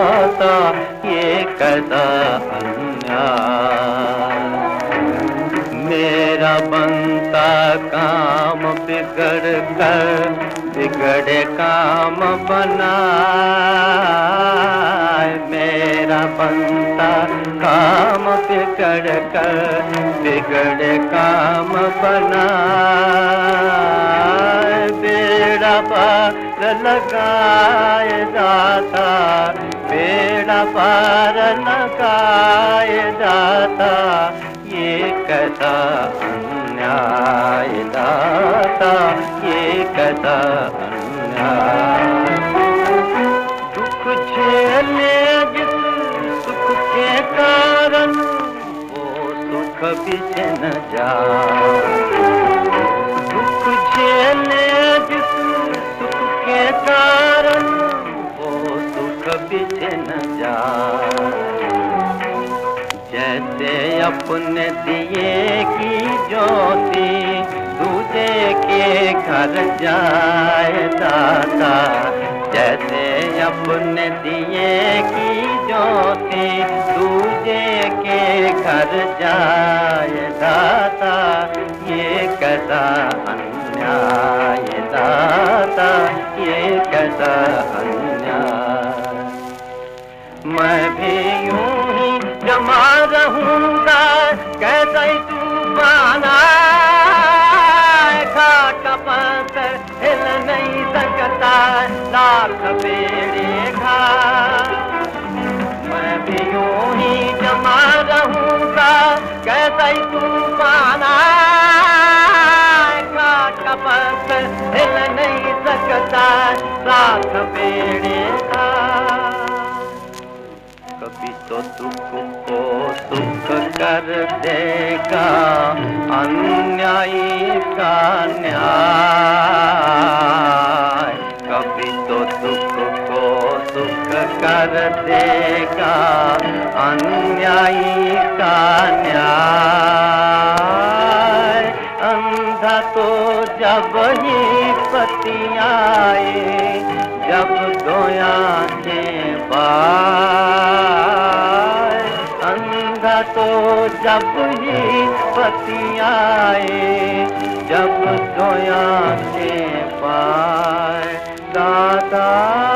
माता ये कदा मेरा बनता काम बिगड़ कर, बिगड़े काम बना मेरा बनता काम बिगड़ कर, बिगड़े काम बना बेड़ा पार लगाए जाता बेड़ा पार लगाए जाता ये कैसा अन्याय दाता ये कैसा अन्याय। दुख झेले जिस सुख के कारण, वो सुख भी न जा अपने दिए की ज्योति दूजे के घर जाए दाता। जैसे अपने दिए की ज्योति दूजे के घर जाए दाता। ये कदा अन्याय दाता, ये कदा अन्याय। मैं भी यूँ ही जमा रहूँगा तूफाना नहीं सकता कभी तो दुख को सुख कर देगा अन्यायी का न्याय। देगा अन्यायी का न्याय। अंधा तो जब ही पति आए, जब दो आँखें अंधा तो जब ही पति आए, जब दो पाए दादा